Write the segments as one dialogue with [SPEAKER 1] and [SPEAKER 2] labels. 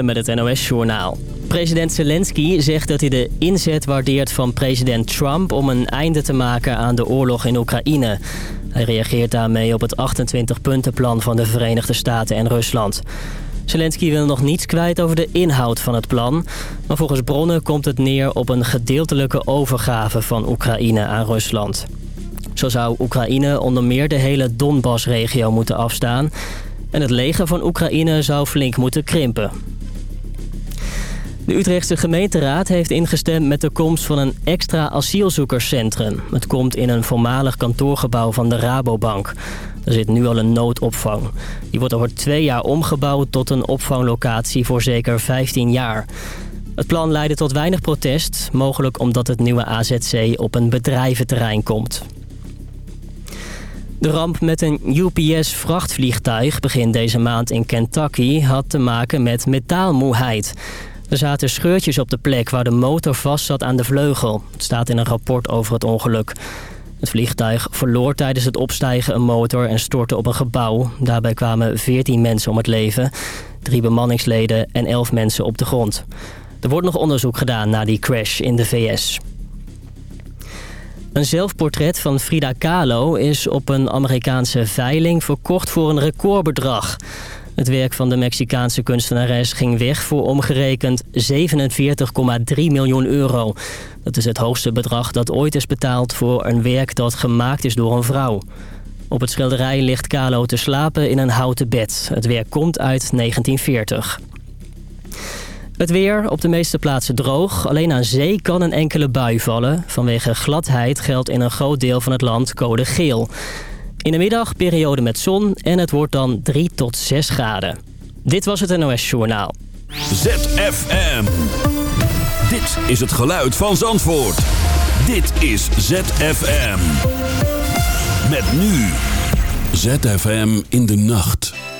[SPEAKER 1] Met het NOS-journaal. President Zelensky zegt dat hij de inzet waardeert van president Trump... om een einde te maken aan de oorlog in Oekraïne. Hij reageert daarmee op het 28-puntenplan van de Verenigde Staten en Rusland. Zelensky wil nog niets kwijt over de inhoud van het plan. Maar volgens bronnen komt het neer op een gedeeltelijke overgave van Oekraïne aan Rusland. Zo zou Oekraïne onder meer de hele Donbass-regio moeten afstaan... en het leger van Oekraïne zou flink moeten krimpen. De Utrechtse gemeenteraad heeft ingestemd met de komst van een extra asielzoekerscentrum. Het komt in een voormalig kantoorgebouw van de Rabobank. Er zit nu al een noodopvang. Die wordt over twee jaar omgebouwd tot een opvanglocatie voor zeker 15 jaar. Het plan leidde tot weinig protest, mogelijk omdat het nieuwe AZC op een bedrijventerrein komt. De ramp met een UPS-vrachtvliegtuig begin deze maand in Kentucky had te maken met metaalmoeheid. Er zaten scheurtjes op de plek waar de motor vast zat aan de vleugel. Het staat in een rapport over het ongeluk. Het vliegtuig verloor tijdens het opstijgen een motor en stortte op een gebouw. Daarbij kwamen 14 mensen om het leven, drie bemanningsleden en 11 mensen op de grond. Er wordt nog onderzoek gedaan naar die crash in de VS. Een zelfportret van Frida Kahlo is op een Amerikaanse veiling verkocht voor een recordbedrag. Het werk van de Mexicaanse kunstenares ging weg voor omgerekend 47,3 miljoen euro. Dat is het hoogste bedrag dat ooit is betaald voor een werk dat gemaakt is door een vrouw. Op het schilderij ligt Kahlo te slapen in een houten bed. Het werk komt uit 1940. Het weer op de meeste plaatsen droog. Alleen aan zee kan een enkele bui vallen. Vanwege gladheid geldt in een groot deel van het land code geel. In de middag periode met zon en het wordt dan 3 tot 6 graden. Dit was het NOS Journaal.
[SPEAKER 2] ZFM. Dit is het geluid van Zandvoort. Dit is ZFM. Met nu. ZFM in de nacht.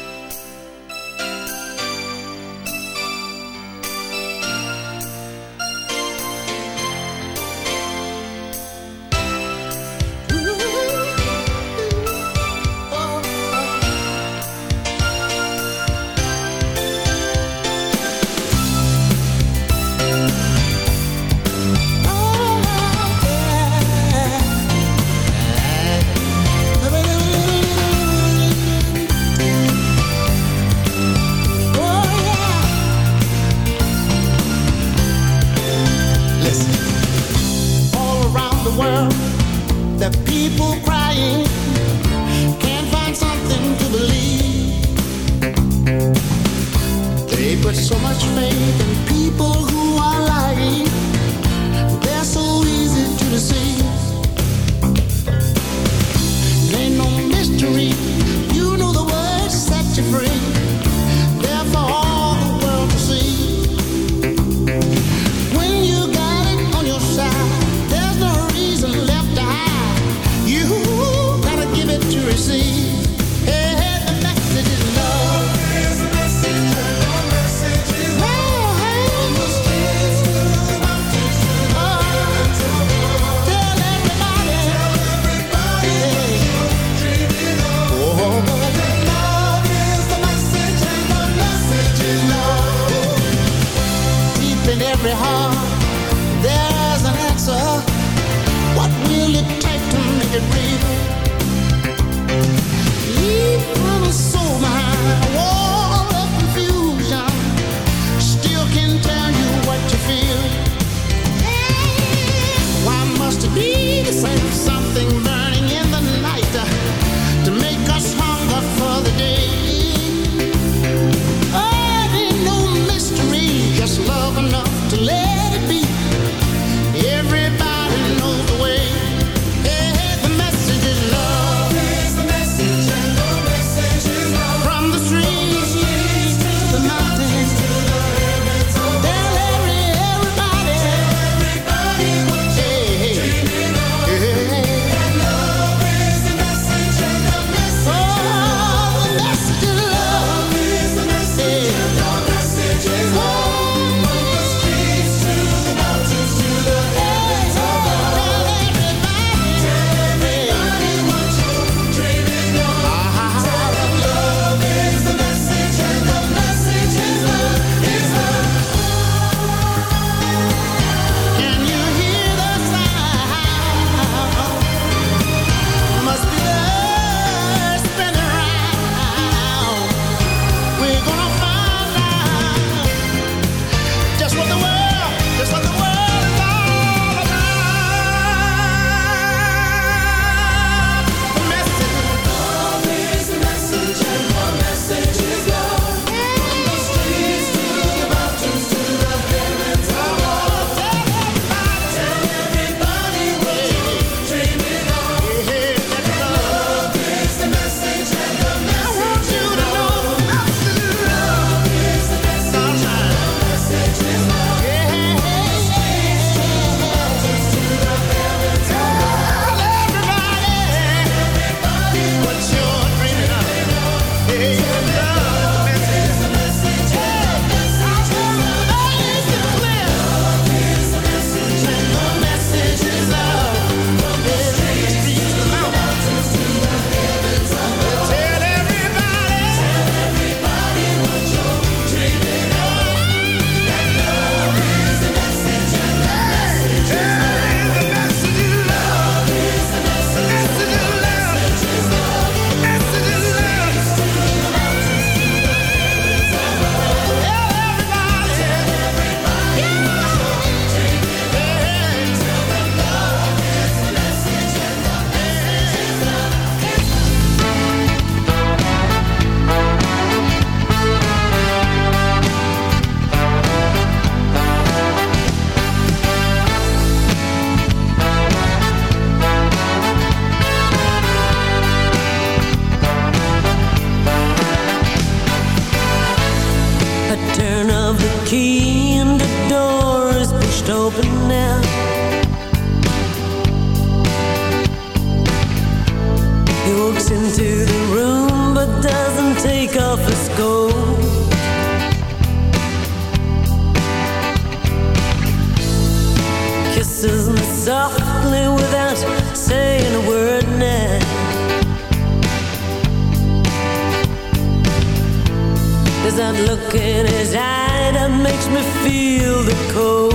[SPEAKER 2] makes me feel the cold.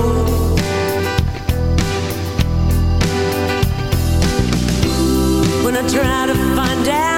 [SPEAKER 2] When
[SPEAKER 3] I try to find out.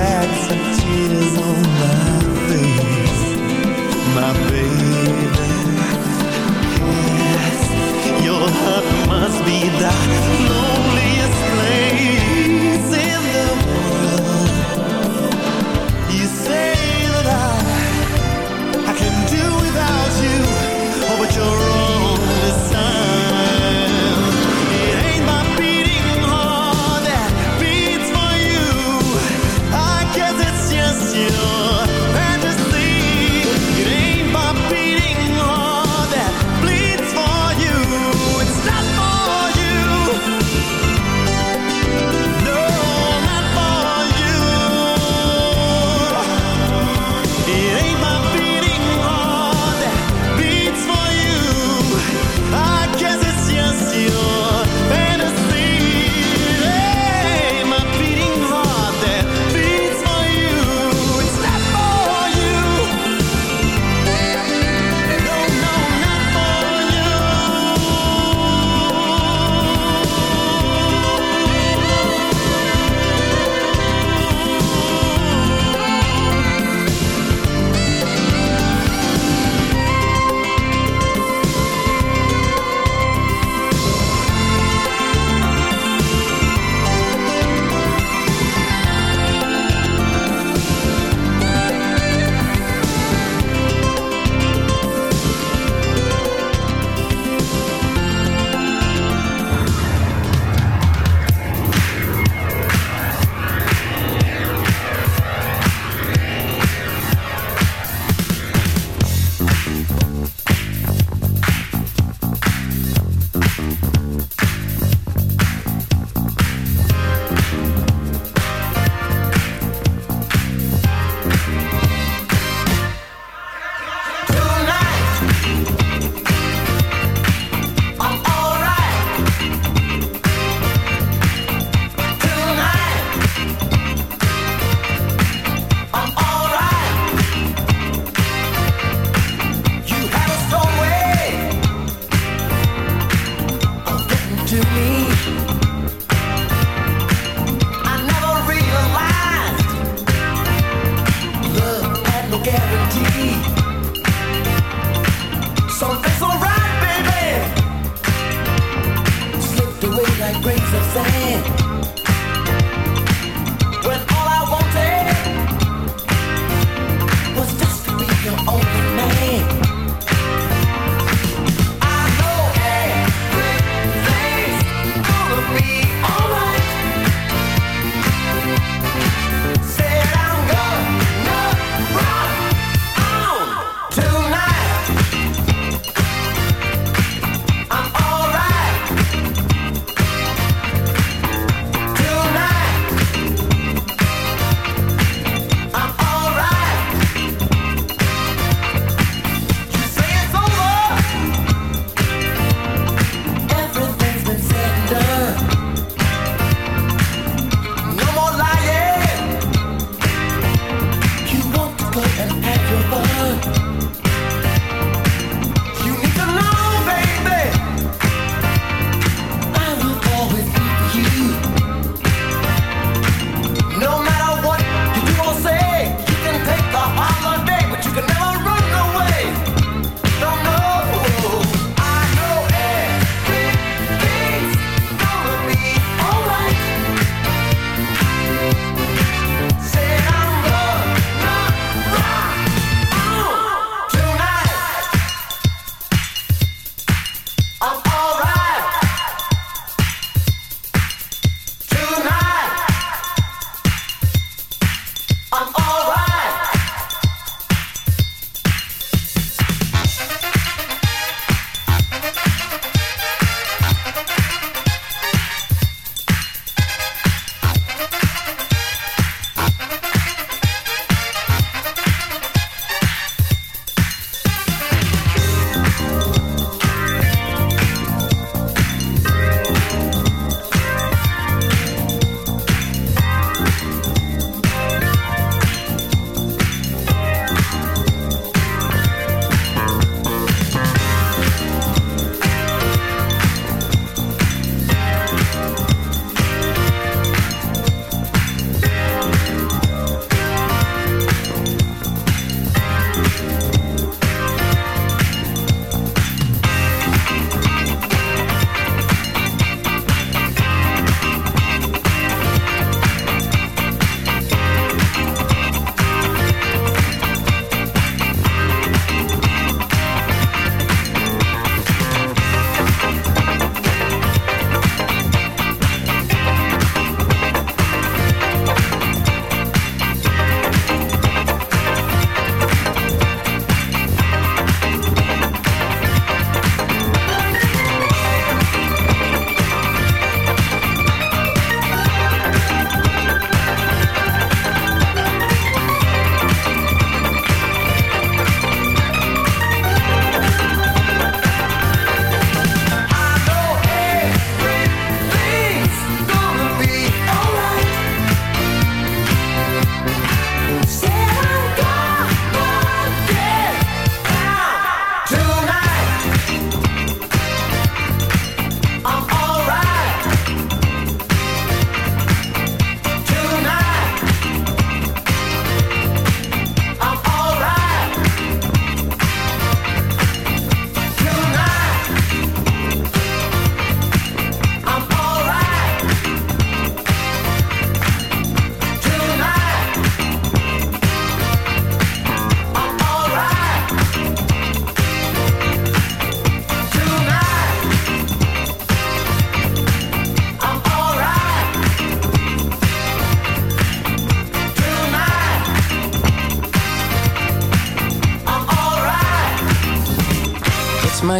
[SPEAKER 4] sad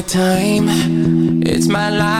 [SPEAKER 4] my
[SPEAKER 5] time, it's my life.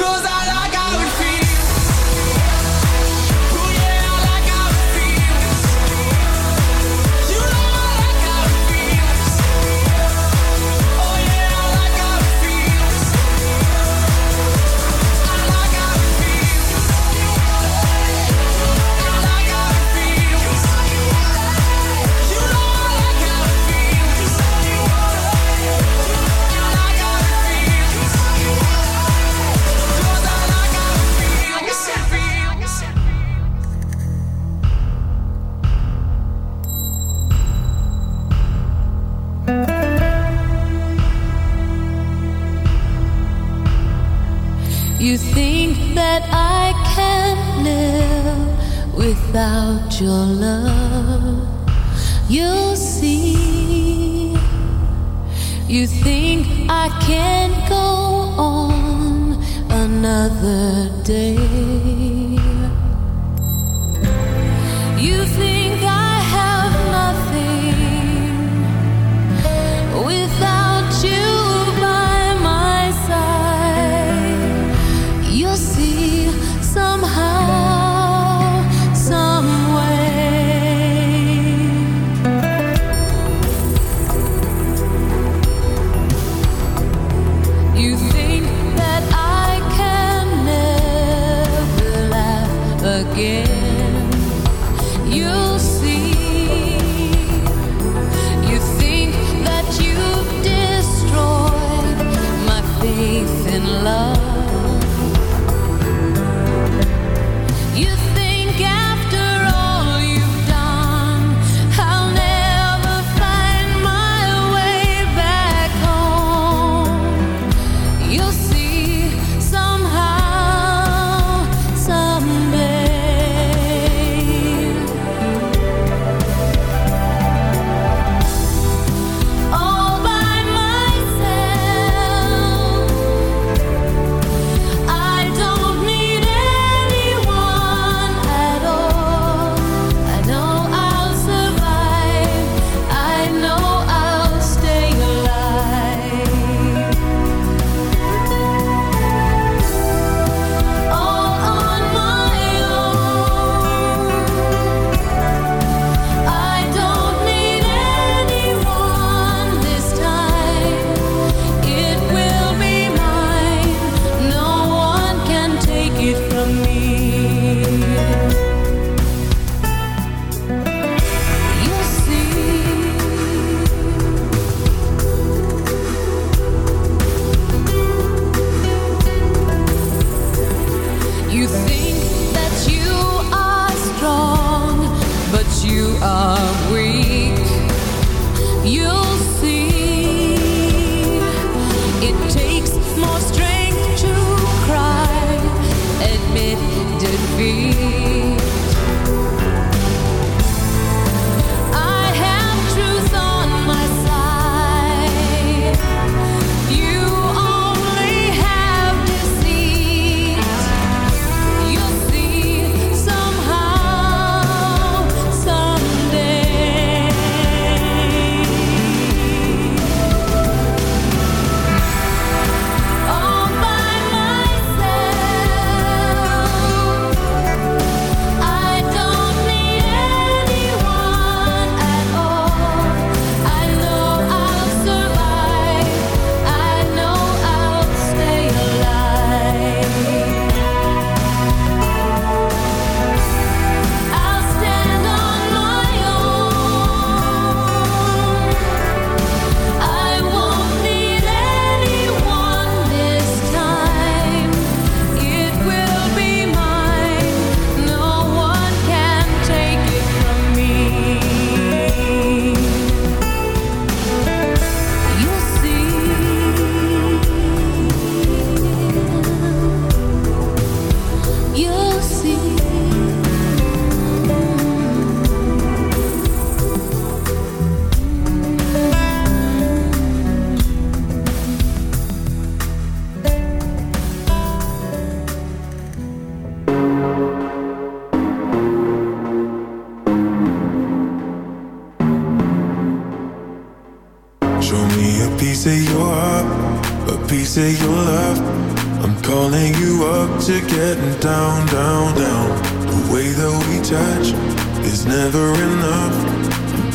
[SPEAKER 5] Cause I
[SPEAKER 6] without your love? You'll see. You think I can't go on another day?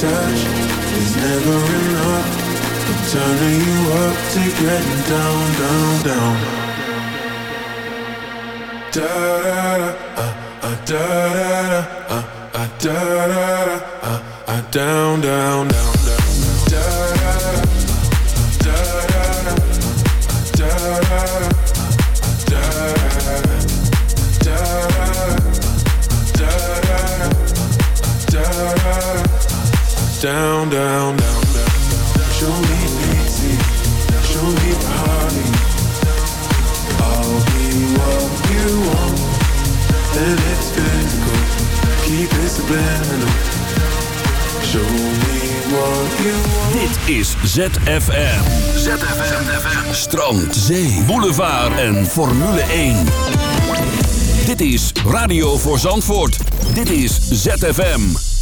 [SPEAKER 7] touch is never enough. I'm turning you up to getting down, down, down. Da da da, uh, uh, da da da, uh, uh, da da da, uh, uh, down, down, down, Down, down, down, down. Show me easy, show me party. I'll be what you want, and it's physical. Keep it subliminal. Show me what you want.
[SPEAKER 2] Dit is ZFM. ZFM. Strand, zee, boulevard en Formule 1. Dit is Radio voor Zandvoort. Dit is ZFM.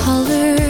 [SPEAKER 6] Color.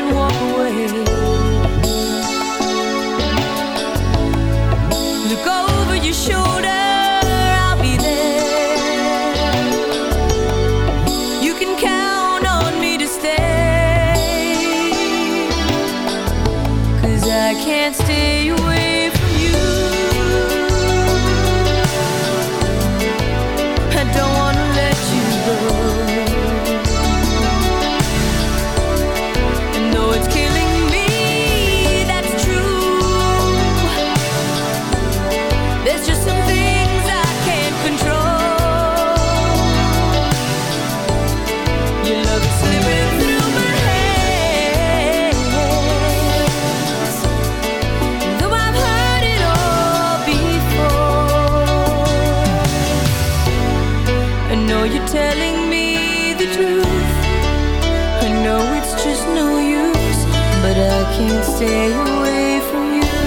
[SPEAKER 6] stay away from you.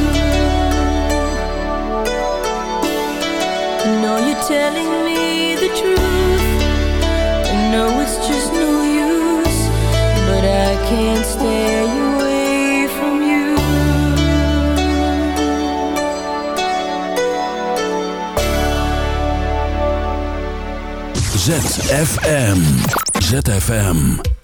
[SPEAKER 6] Know you're telling me the truth. I know it's just no use, but I can't stay away from you.
[SPEAKER 2] ZFM. ZFM.